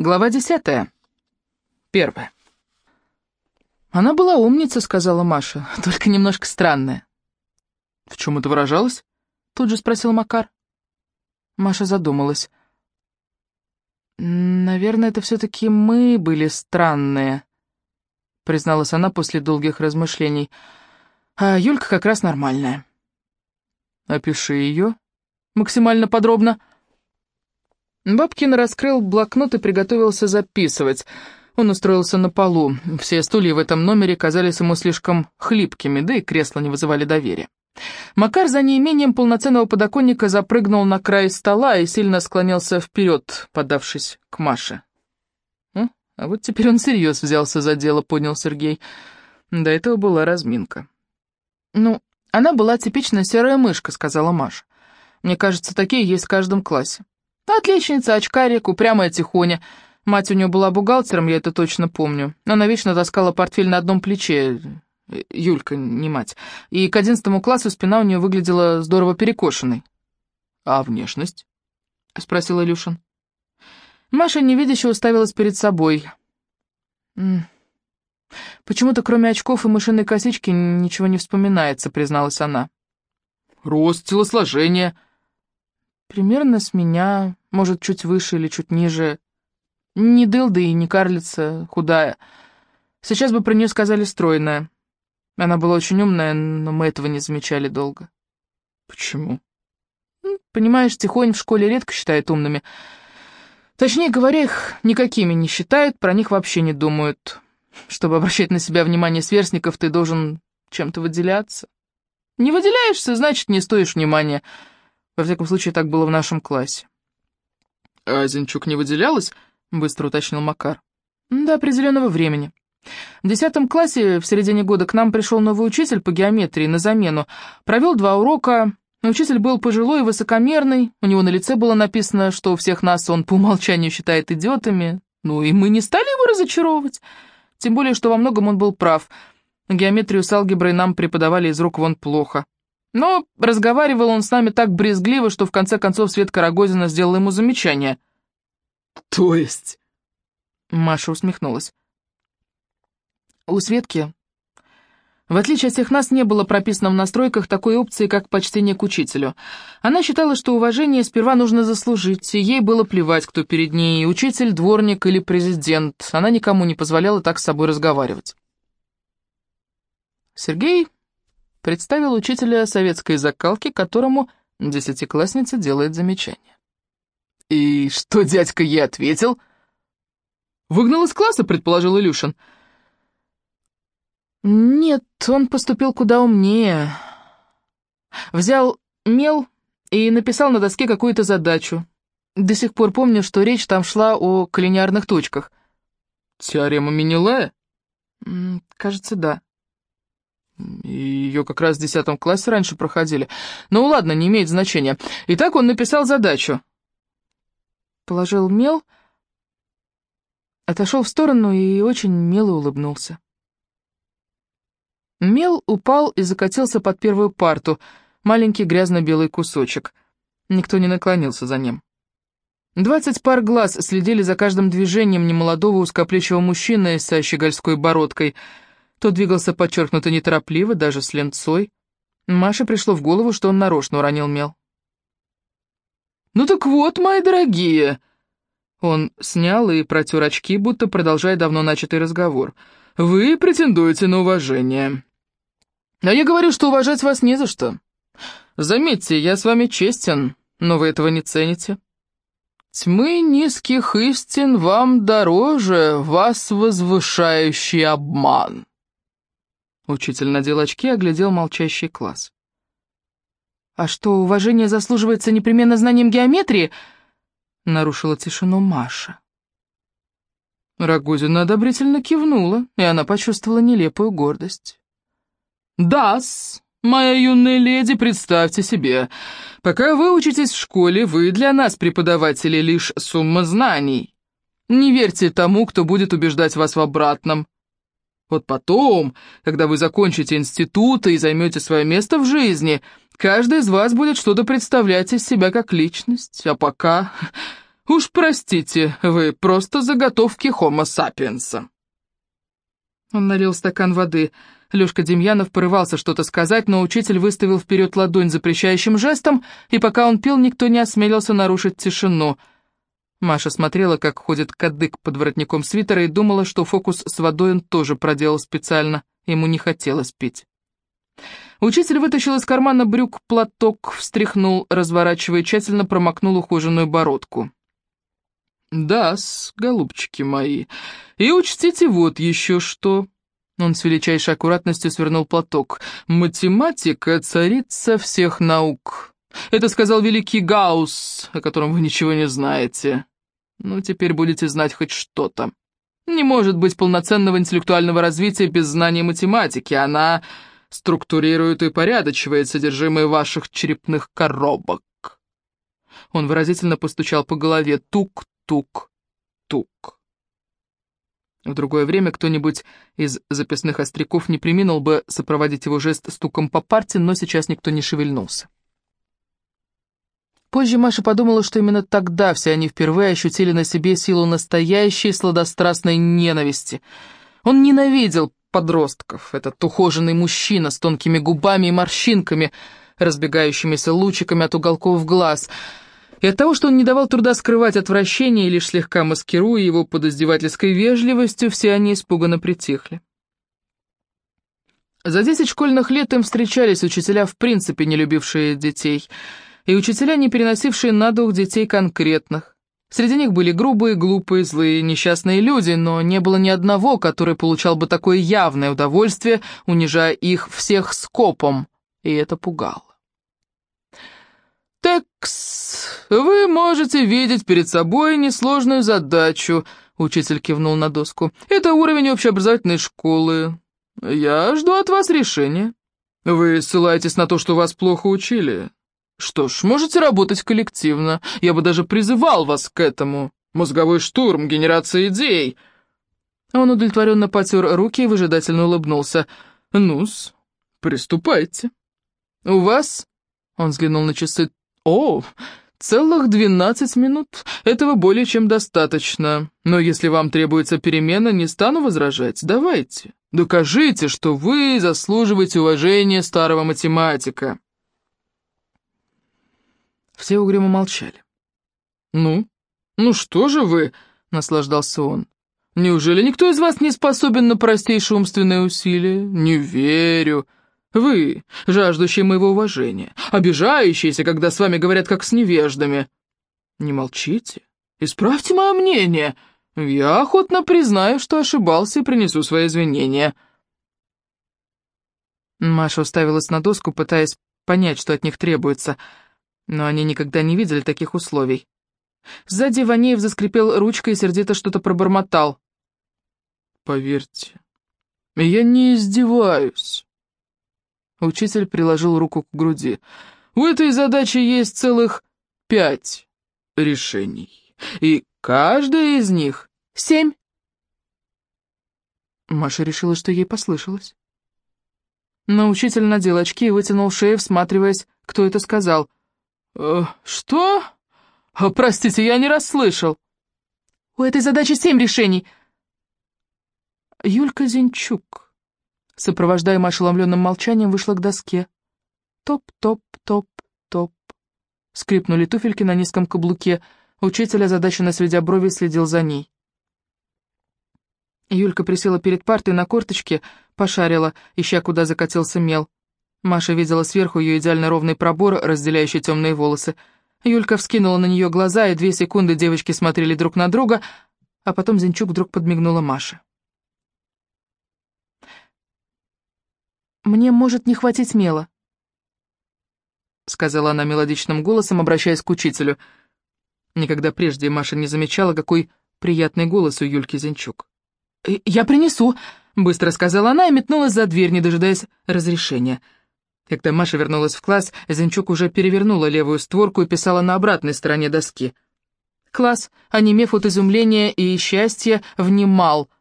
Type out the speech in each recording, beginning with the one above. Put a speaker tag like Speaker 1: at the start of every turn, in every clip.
Speaker 1: Глава десятая. Первая. «Она была умница», — сказала Маша, — «только немножко странная». «В чем это выражалось?» — тут же спросил Макар. Маша задумалась. «Наверное, это все-таки мы были странные», — призналась она после долгих размышлений. «А Юлька как раз нормальная». «Опиши ее максимально подробно», — Бабкин раскрыл блокнот и приготовился записывать. Он устроился на полу. Все стулья в этом номере казались ему слишком хлипкими, да и кресла не вызывали доверия. Макар за неимением полноценного подоконника запрыгнул на край стола и сильно склонился вперед, подавшись к Маше. «Ну, а вот теперь он всерьез взялся за дело», — понял Сергей. До этого была разминка. «Ну, она была типичная серая мышка», — сказала Маша. «Мне кажется, такие есть в каждом классе. Отличница, очкарик, упрямая тихоня. Мать у нее была бухгалтером, я это точно помню. Она вечно таскала портфель на одном плече. Юлька, не мать. И к одиннадцатому классу спина у нее выглядела здорово перекошенной. «А внешность?» — спросил Илюшин. Маша невидяще уставилась перед собой. «Почему-то кроме очков и мышиной косички ничего не вспоминается», — призналась она.
Speaker 2: «Рост, телосложение»,
Speaker 1: Примерно с меня, может, чуть выше или чуть ниже. Не дылда и не карлица, худая. Сейчас бы про нее сказали стройная. Она была очень умная, но мы этого не замечали долго.
Speaker 2: Почему?
Speaker 1: Понимаешь, Тихонь в школе редко считают умными. Точнее говоря, их никакими не считают, про них вообще не думают. Чтобы обращать на себя внимание сверстников, ты должен чем-то выделяться. Не выделяешься, значит, не стоишь внимания. Во всяком случае, так было в нашем классе.
Speaker 2: «А Зинчук не выделялась?» — быстро уточнил Макар.
Speaker 1: «До определенного времени. В десятом классе в середине года к нам пришел новый учитель по геометрии на замену. Провел два урока. Учитель был пожилой и высокомерный. У него на лице было написано, что у всех нас он по умолчанию считает идиотами. Ну и мы не стали его разочаровывать. Тем более, что во многом он был прав. Геометрию с алгеброй нам преподавали из рук вон плохо. Но разговаривал он с нами так брезгливо, что в конце концов Светка Рогозина сделала ему замечание.
Speaker 2: «То есть?»
Speaker 1: Маша усмехнулась. У Светки, в отличие от всех нас, не было прописано в настройках такой опции, как почтение к учителю. Она считала, что уважение сперва нужно заслужить, и ей было плевать, кто перед ней, учитель, дворник или президент. Она никому не позволяла так с собой разговаривать. Сергей представил учителя советской закалки, которому десятиклассница делает замечание.
Speaker 2: «И что дядька ей ответил?» «Выгнал из класса», — предположил Илюшин.
Speaker 1: «Нет, он поступил куда умнее. Взял мел и написал на доске какую-то задачу. До сих пор помню, что речь там шла о коллинарных точках».
Speaker 2: «Теорема Менелая?»
Speaker 1: «Кажется, да».
Speaker 2: Ее как раз в десятом классе раньше проходили. Ну ладно, не имеет значения. Итак, он написал задачу.
Speaker 1: Положил мел, отошел в сторону и очень мило улыбнулся. Мел упал и закатился под первую парту, маленький грязно-белый кусочек. Никто не наклонился за ним. Двадцать пар глаз следили за каждым движением немолодого узкоплечего мужчины с щегольской бородкой — тот двигался подчеркнуто неторопливо, даже с ленцой. Маше пришло в голову, что он нарочно уронил мел.
Speaker 2: «Ну так вот, мои дорогие!»
Speaker 1: Он снял и протер очки, будто продолжая давно начатый разговор.
Speaker 2: «Вы претендуете на уважение. А я говорю, что уважать вас не за что. Заметьте, я с вами честен, но вы этого не цените. Тьмы низких истин вам дороже, вас возвышающий обман».
Speaker 1: Учитель надел очки и оглядел молчащий класс. «А что, уважение заслуживается непременно знанием геометрии?» — нарушила тишину Маша.
Speaker 2: Рогозина одобрительно кивнула, и она почувствовала нелепую гордость. «Да-с, моя юная леди, представьте себе, пока вы учитесь в школе, вы для нас, преподаватели, лишь сумма знаний. Не верьте тому, кто будет убеждать вас в обратном. Вот потом, когда вы закончите институт и займете свое место в жизни, каждый из вас будет что-то представлять из себя как личность. А пока Уж простите, вы просто заготовки хомо сапиенса».
Speaker 1: Он налил стакан воды. Лёшка Демьянов порывался что-то сказать, но учитель выставил вперед ладонь запрещающим жестом, и пока он пил, никто не осмелился нарушить тишину. Маша смотрела, как ходит кадык под воротником свитера, и думала, что фокус с водой он тоже проделал специально, ему не хотелось пить. Учитель вытащил из кармана брюк платок, встряхнул, разворачивая, тщательно промокнул ухоженную бородку.
Speaker 2: «Да-с, голубчики мои, и учтите вот еще что». Он с величайшей аккуратностью свернул платок. «Математика — царица всех наук. Это сказал великий Гаусс, о котором вы ничего не знаете. Ну, теперь будете знать хоть что-то. Не может быть полноценного интеллектуального развития без знания математики. Она структурирует и порядочивает содержимое ваших черепных коробок». Он выразительно постучал по голове. Тук-тук-тук. В другое время кто-нибудь из записных остряков не приминул бы сопроводить его жест стуком по парте, но сейчас никто не шевельнулся. Позже Маша подумала, что именно тогда все они впервые ощутили на себе силу настоящей сладострастной ненависти. Он ненавидел подростков, этот ухоженный мужчина с тонкими губами и морщинками, разбегающимися лучиками от уголков глаз — и от того, что он не давал труда скрывать отвращение и лишь слегка маскируя его под издевательской вежливостью, все они испуганно притихли. За десять школьных лет им встречались учителя, в принципе не любившие детей, и учителя, не переносившие на дух детей конкретных. Среди них были грубые, глупые, злые, несчастные люди, но не было ни одного, который получал бы такое явное удовольствие, унижая их всех скопом, и это пугало. «Текс, вы можете видеть перед собой несложную задачу», — учитель кивнул на доску. «Это уровень общеобразовательной школы. Я жду от вас решения. Вы ссылаетесь на то, что вас плохо учили. Что ж, можете работать коллективно. Я бы даже призывал вас к этому. Мозговой штурм, генерация идей». Он удовлетворенно потер руки и выжидательно улыбнулся. «Ну-с, приступайте. У вас...» — он взглянул на часы. «О, целых двенадцать минут. Этого более чем достаточно. Но если вам требуется перемена, не стану возражать. Давайте. Докажите, что вы заслуживаете уважения старого математика». Все угрюмо молчали. «Ну, ну что же вы?» — наслаждался он. «Неужели никто из вас не способен на простейшие умственные усилия? Не верю». Вы, жаждущие моего уважения, обижающиеся, когда с вами говорят как с невеждами. Не молчите, исправьте мое мнение. Я охотно признаю, что ошибался и принесу свои извинения». Маша уставилась на доску, пытаясь понять, что от них требуется, но они никогда не видели таких условий. Сзади Ванеев заскрипел ручкой и сердито что-то пробормотал. «Поверьте, я не издеваюсь». Учитель приложил руку к груди. «У этой задачи есть целых пять решений, и каждая из них — семь». Маша решила, что ей послышалось. Но учитель надел очки и вытянул шею, всматриваясь, кто это сказал. «Э, «Что? Простите, я не расслышал». «У этой задачи семь решений». Юлька Зинчук сопровождаемая ошеломленным молчанием, вышла к доске. Топ-топ-топ-топ. Скрипнули туфельки на низком каблуке. Учитель, озадаченно сведя брови, следил за ней. Юлька присела перед партой на корточке, пошарила, ища, куда закатился мел. Маша видела сверху ее идеально ровный пробор, разделяющий темные волосы. Юлька вскинула на нее глаза, и две секунды девочки смотрели друг на друга, а потом Зинчук вдруг подмигнула Маше. «Мне может не хватить мела», — сказала она мелодичным голосом, обращаясь к учителю. Никогда прежде Маша не замечала, какой приятный голос у Юльки Зинчук. «Э, «Я принесу», — быстро сказала она и метнулась за дверь, не дожидаясь разрешения. Когда Маша вернулась в класс, Зинчук уже перевернула левую створку и писала на обратной стороне доски. Класс, онемев от изумления и счастья, внимал —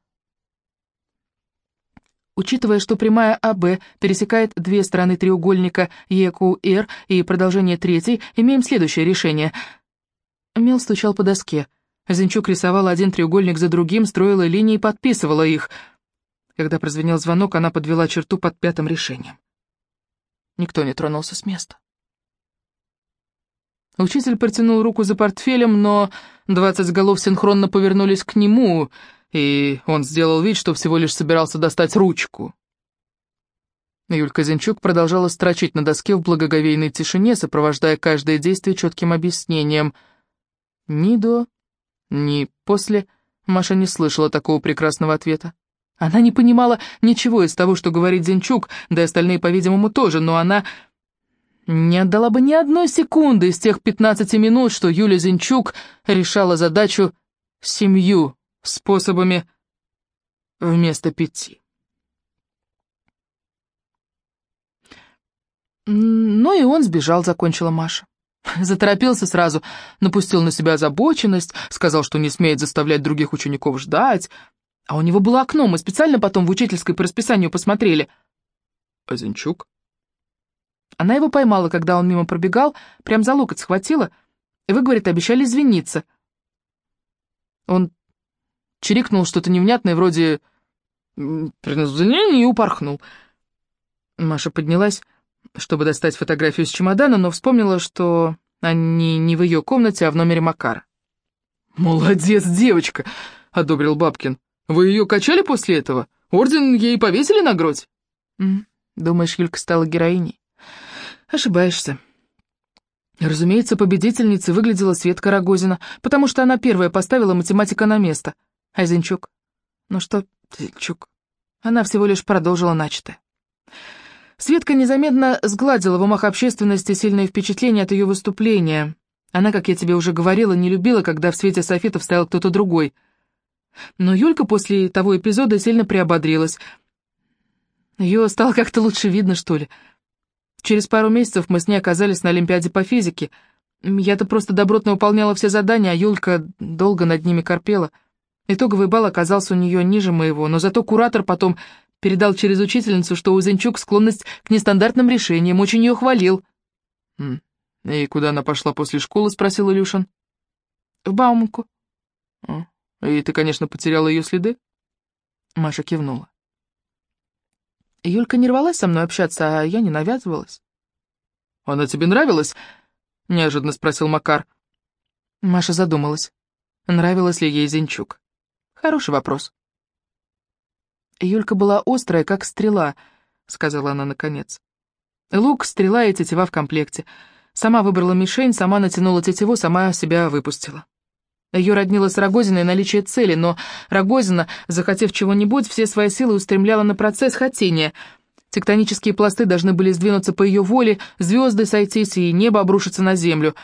Speaker 2: Учитывая, что прямая АБ пересекает две стороны треугольника ЕКУР и продолжение третьей, имеем следующее решение.
Speaker 1: Мел стучал по доске. Зинчук рисовала один треугольник за другим, строила линии и подписывала их. Когда прозвенел звонок, она подвела черту под пятым решением. Никто не тронулся с места. Учитель протянул руку за портфелем, но двадцать голов синхронно повернулись к нему, и он сделал вид, что всего лишь собирался достать ручку. Юлька Зинчук продолжала строчить на доске в благоговейной тишине, сопровождая каждое действие четким объяснением. Ни до, ни после Маша не слышала такого прекрасного ответа. Она не понимала ничего из того, что говорит Зинчук, да и остальные, по-видимому, тоже, но она не отдала бы ни одной секунды из тех 15 минут, что Юля Зинчук решала задачу семью способами вместо пяти. Ну и он сбежал, закончила Маша. Заторопился сразу, напустил на себя озабоченность, сказал, что не смеет заставлять других учеников ждать. А у него было окно, мы специально потом в учительской по расписанию посмотрели.
Speaker 2: Зинчук?
Speaker 1: Она его поймала, когда он мимо пробегал, прям за локоть схватила. И вы, говорит, обещали извиниться. Он чирикнул что-то невнятное, вроде «принес извинения» и упорхнул. Маша поднялась, чтобы достать фотографию из чемодана, но вспомнила, что они не в ее комнате, а в номере Макара.
Speaker 2: «Молодец, девочка!» — одобрил Бабкин. «Вы ее качали после этого? Орден ей повесили на грудь?»
Speaker 1: «Думаешь, Юлька стала героиней?» Ошибаешься. Разумеется, победительницей выглядела Светка Рогозина, потому что она первая поставила математика на место. А Зинчук? Ну что, Зинчук? Она всего лишь продолжила начатое. Светка незаметно сгладила в умах общественности сильное впечатление от ее выступления. Она, как я тебе уже говорила, не любила, когда в свете софитов стоял кто-то другой. Но Юлька после того эпизода сильно приободрилась. Ее стало как-то лучше видно, что ли. Через пару месяцев мы с ней оказались на Олимпиаде по физике. Я-то просто добротно выполняла все задания, а Юлька долго над ними корпела. Итоговый балл оказался у нее ниже моего, но зато куратор потом передал через учительницу, что у Зинчук склонность к нестандартным решениям, очень ее хвалил.
Speaker 2: «И куда она пошла после школы?» — спросил Илюшин.
Speaker 1: «В Бауманку».
Speaker 2: «И ты, конечно, потеряла ее следы?»
Speaker 1: Маша кивнула. Юлька не рвалась со мной общаться, а я не навязывалась.
Speaker 2: «Она тебе нравилась?» — неожиданно спросил Макар.
Speaker 1: Маша задумалась, нравилась ли ей Зинчук. Хороший вопрос. Юлька была острая, как стрела, — сказала она наконец. Лук, стрела и тетива в комплекте. Сама выбрала мишень, сама натянула тетиву, сама себя выпустила. Ее роднило с Рогозиной наличие цели, но Рогозина, захотев чего-нибудь, все свои силы устремляла на процесс хотения. Тектонические пласты должны были сдвинуться по ее воле, звезды сойтись и небо обрушиться на землю.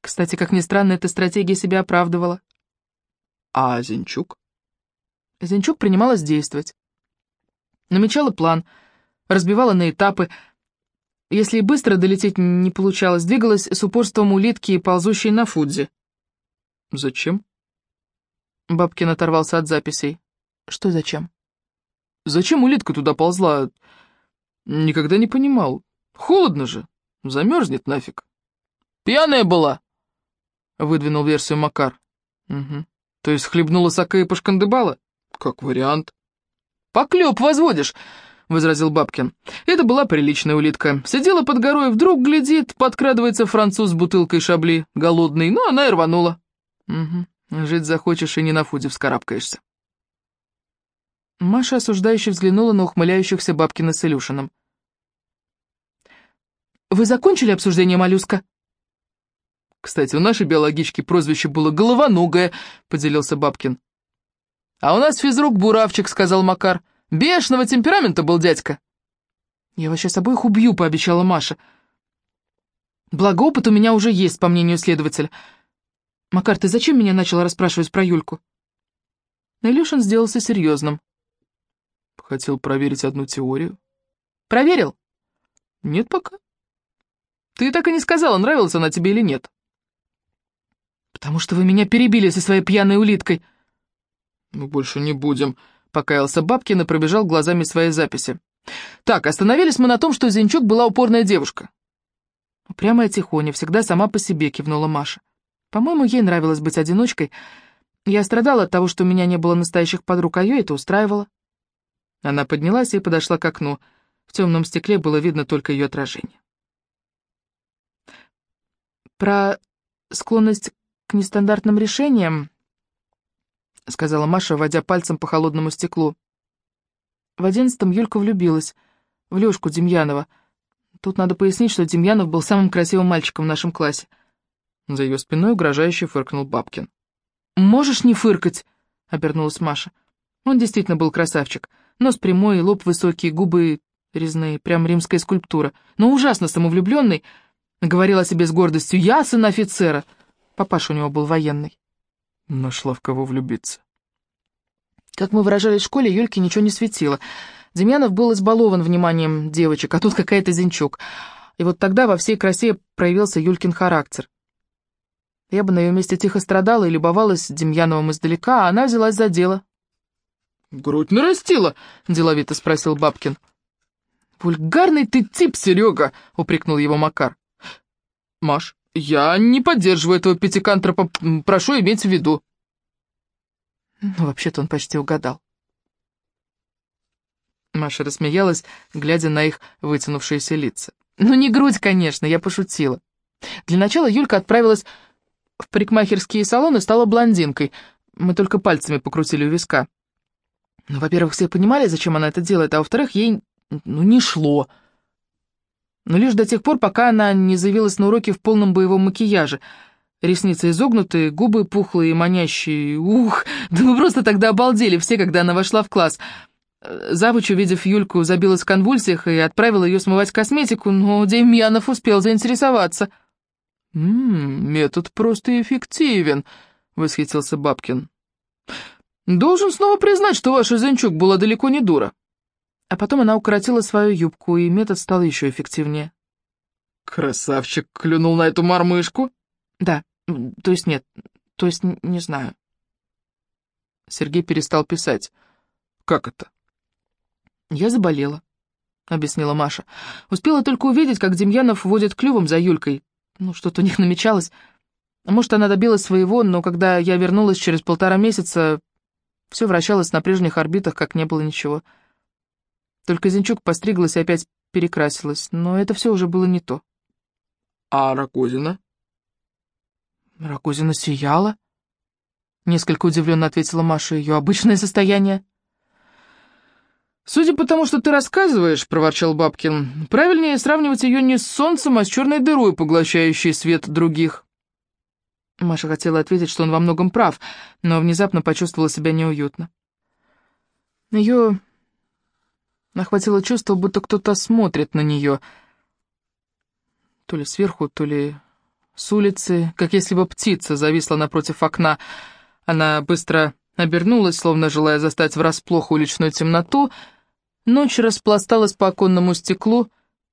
Speaker 1: Кстати, как ни странно, эта стратегия себя оправдывала.
Speaker 2: А Зинчук?
Speaker 1: Зинчук принималась действовать. Намечала план, разбивала на этапы. Если и быстро долететь не получалось, двигалась с упорством улитки, ползущей на Фудзе.
Speaker 2: «Зачем?»
Speaker 1: Бабкин оторвался от записей. «Что зачем?»
Speaker 2: «Зачем улитка туда ползла? Никогда не понимал. Холодно же. Замерзнет нафиг». «Пьяная была!» — выдвинул версию Макар. «Угу. То есть хлебнула сока и пошкандыбала?» «Как вариант». «Поклеп возводишь!» — возразил Бабкин. «Это была приличная улитка. Сидела под горой, вдруг глядит, подкрадывается француз с бутылкой шабли, голодный, ну она и рванула».
Speaker 1: Угу. Жить захочешь и не на фуде вскарабкаешься. Маша осуждающе взглянула на ухмыляющихся Бабкина с Илюшиным. «Вы закончили обсуждение, моллюска?»
Speaker 2: «Кстати, у нашей биологички прозвище было «головоногая», — поделился Бабкин. «А у нас физрук Буравчик», — сказал Макар. «Бешеного темперамента был дядька».
Speaker 1: «Я вас сейчас обоих убью», — пообещала Маша. «Благо опыт у меня уже есть, по мнению следователя. «Макар, ты зачем меня начал расспрашивать про Юльку?» Илюшин сделался серьезным.
Speaker 2: Хотел проверить одну теорию.
Speaker 1: «Проверил?»
Speaker 2: «Нет пока. Ты так и не сказала, нравилась она тебе или нет».
Speaker 1: «Потому что вы меня перебили со своей пьяной улиткой».
Speaker 2: «Мы больше не будем», — покаялся Бабкин и пробежал глазами свои записи. «Так, остановились мы на том, что Зинчук была упорная девушка».
Speaker 1: «Упрямая тихоня, всегда сама по себе», — кивнула Маша. По-моему, ей нравилось быть одиночкой. Я страдала от того, что у меня не было настоящих подруг, а ее это устраивало. Она поднялась и подошла к окну. В темном стекле было видно только ее отражение. Про склонность к нестандартным решениям, сказала Маша, водя пальцем по холодному стеклу. В одиннадцатом Юлька влюбилась в Лёшку Демьянова. Тут надо пояснить, что Демьянов был самым красивым мальчиком в нашем классе. За ее спиной угрожающе фыркнул Бабкин. «Можешь не фыркать?» — обернулась Маша. Он действительно был красавчик. Нос прямой, лоб высокий, губы резные, прям римская скульптура. Но ужасно самовлюбленный. Говорил о себе с гордостью. «Я сын офицера». Папаша у него был военный.
Speaker 2: Нашла в кого влюбиться.
Speaker 1: Как мы выражались в школе, Юльке ничего не светило. Демьянов был избалован вниманием девочек, а тут какая-то зенчук. И вот тогда во всей красе проявился Юлькин характер. Я бы на ее месте тихо страдала и любовалась Демьяновым издалека, а она взялась за дело.
Speaker 2: «Грудь нарастила?» — деловито спросил Бабкин.
Speaker 1: «Вульгарный ты тип, Серега!» — упрекнул его Макар.
Speaker 2: «Маш, я не поддерживаю этого пятикантропа, прошу иметь в виду».
Speaker 1: Ну, вообще-то он почти угадал. Маша рассмеялась, глядя на их вытянувшиеся лица. «Ну, не грудь, конечно, я пошутила. Для начала Юлька отправилась в парикмахерские салоны стала блондинкой. Мы только пальцами покрутили у виска. Ну, во-первых, все понимали, зачем она это делает, а во-вторых, ей, ну, не шло. Но лишь до тех пор, пока она не заявилась на уроки в полном боевом макияже — Ресницы изогнутые, губы пухлые манящие. Ух, да мы просто тогда обалдели все, когда она вошла в класс. Завуч, увидев Юльку, забилась в конвульсиях и отправила ее смывать косметику, но Демьянов успел заинтересоваться.
Speaker 2: «Ммм, метод просто эффективен», — восхитился Бабкин. «Должен снова признать, что ваша Зенчук была далеко не дура».
Speaker 1: А потом она укоротила свою юбку, и метод стал еще эффективнее.
Speaker 2: «Красавчик клюнул на эту мормышку?»
Speaker 1: «Да, то есть нет, то есть не знаю».
Speaker 2: Сергей перестал писать. «Как это?»
Speaker 1: «Я заболела», — объяснила Маша. «Успела только увидеть, как Демьянов водит клювом за Юлькой. Ну, что-то у них намечалось. Может, она добилась своего, но когда я вернулась через полтора месяца, все вращалось на прежних орбитах, как не было ничего. Только Зинчук постриглась и опять перекрасилась, но это все уже было не то».
Speaker 2: «А Ракузина?»
Speaker 1: Рагозина сияла. Несколько удивленно ответила Маша, ее обычное состояние.
Speaker 2: «Судя по тому, что ты рассказываешь, — проворчал Бабкин, — правильнее сравнивать ее не с солнцем, а с черной дырой, поглощающей свет других».
Speaker 1: Маша хотела ответить, что он во многом прав, но внезапно почувствовала себя неуютно. Ее охватило чувство, будто кто-то смотрит на нее, то ли сверху, то ли с улицы, как если бы птица зависла напротив окна. Она быстро обернулась, словно желая застать врасплох уличную темноту. Ночь распласталась по оконному стеклу.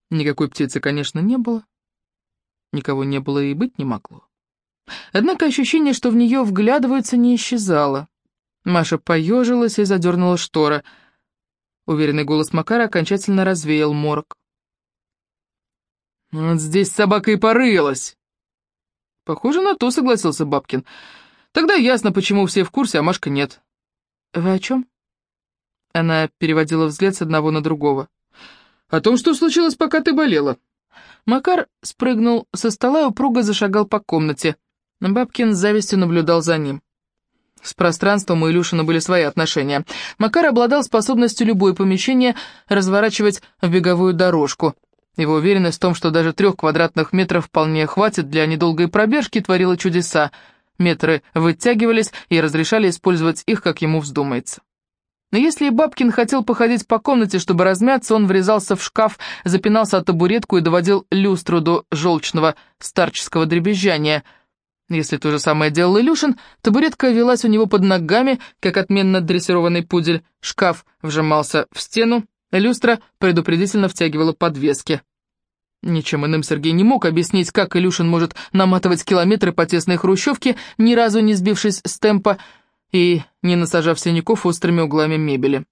Speaker 1: Никакой птицы, конечно, не было. Никого не было и быть не могло. Однако ощущение, что в нее вглядываются, не исчезало. Маша поежилась и задернула штора. Уверенный голос Макара окончательно развеял морок.
Speaker 2: «Вот здесь собака и порылась!» «Похоже на то», — согласился Бабкин. «Тогда ясно, почему все в курсе, а Машка нет».
Speaker 1: «Вы о чем?» Она переводила взгляд с одного на другого.
Speaker 2: «О том, что случилось, пока ты болела».
Speaker 1: Макар спрыгнул со стола и упруго зашагал по комнате. Бабкин с завистью наблюдал за ним. С пространством у Илюшина были свои отношения. Макар обладал способностью любое помещение разворачивать в беговую дорожку — его уверенность в том, что даже трех квадратных метров вполне хватит для недолгой пробежки, творила чудеса. Метры вытягивались и разрешали использовать их, как ему вздумается. Но если и Бабкин хотел походить по комнате, чтобы размяться, он врезался в шкаф, запинался о табуретку и доводил люстру до желчного старческого дребезжания. Если то же самое делал Илюшин, табуретка велась у него под ногами, как отменно дрессированный пудель, шкаф вжимался в стену, Люстра предупредительно втягивала подвески. Ничем иным Сергей не мог объяснить, как Илюшин может наматывать километры по тесной хрущевке, ни разу не сбившись с темпа и не насажав синяков острыми углами мебели.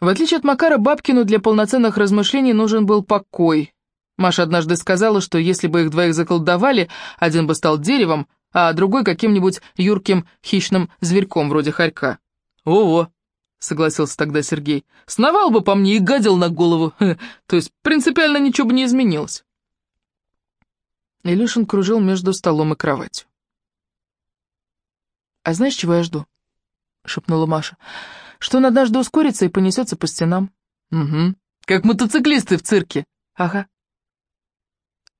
Speaker 1: В отличие от Макара, Бабкину для полноценных размышлений нужен был покой. Маша однажды сказала, что если бы их двоих заколдовали, один бы стал деревом, а другой каким-нибудь юрким хищным зверьком вроде хорька. «Ого!» — согласился тогда Сергей. «Сновал бы по мне и гадил на голову. То есть принципиально ничего бы не изменилось». Илюшин кружил между столом и кроватью. «А знаешь, чего я жду?» — шепнула Маша. «Что он однажды ускорится и понесется по стенам». «Угу. Как мотоциклисты в цирке». «Ага».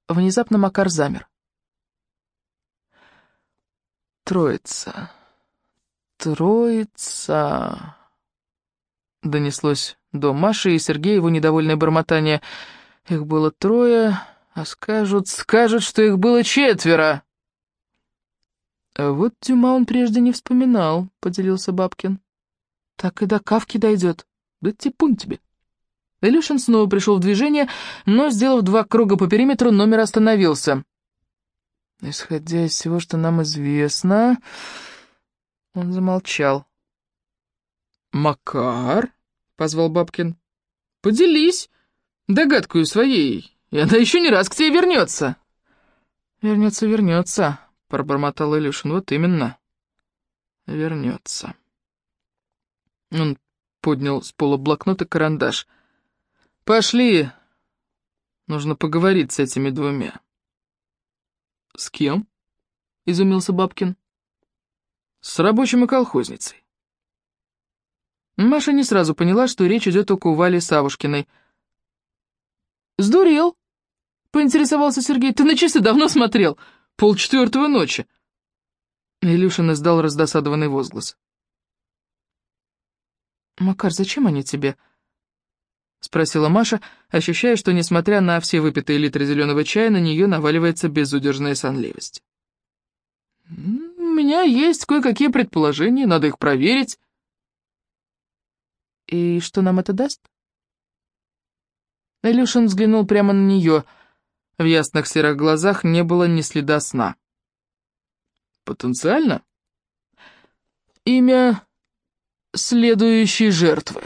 Speaker 1: Внезапно Макар замер. «Троица, троица...» Донеслось до Маши и Сергея его недовольное бормотание. «Их было трое...» А скажут, скажут, что их было четверо. А вот Дюма он прежде не вспоминал, поделился Бабкин. Так и до Кавки дойдет. Да типун тебе. Илюшин снова пришел в движение, но, сделав два круга по периметру, номер остановился. Исходя из всего, что нам известно... Он замолчал. «Макар?» — позвал Бабкин. «Поделись догадкой своей и она еще не раз к тебе вернется». «Вернется, вернется», — пробормотал Илюшин. «Вот именно. Вернется». Он поднял с пола блокнот и карандаш. «Пошли. Нужно поговорить с этими двумя». «С кем?» — изумился Бабкин. «С рабочим и колхозницей». Маша не сразу поняла, что речь идет о Кувале Савушкиной — «Сдурел?» — поинтересовался Сергей. «Ты на часы давно смотрел? Полчетвертого ночи». Илюшин издал раздосадованный возглас. «Макар, зачем они тебе?» — спросила Маша, ощущая, что, несмотря на все выпитые литры зеленого чая, на нее наваливается безудержная сонливость. «У меня есть кое-какие предположения, надо их проверить». «И что нам это даст?» Илюшин взглянул прямо на нее. В ясных серых глазах не было ни следа сна. «Потенциально?» «Имя следующей жертвы».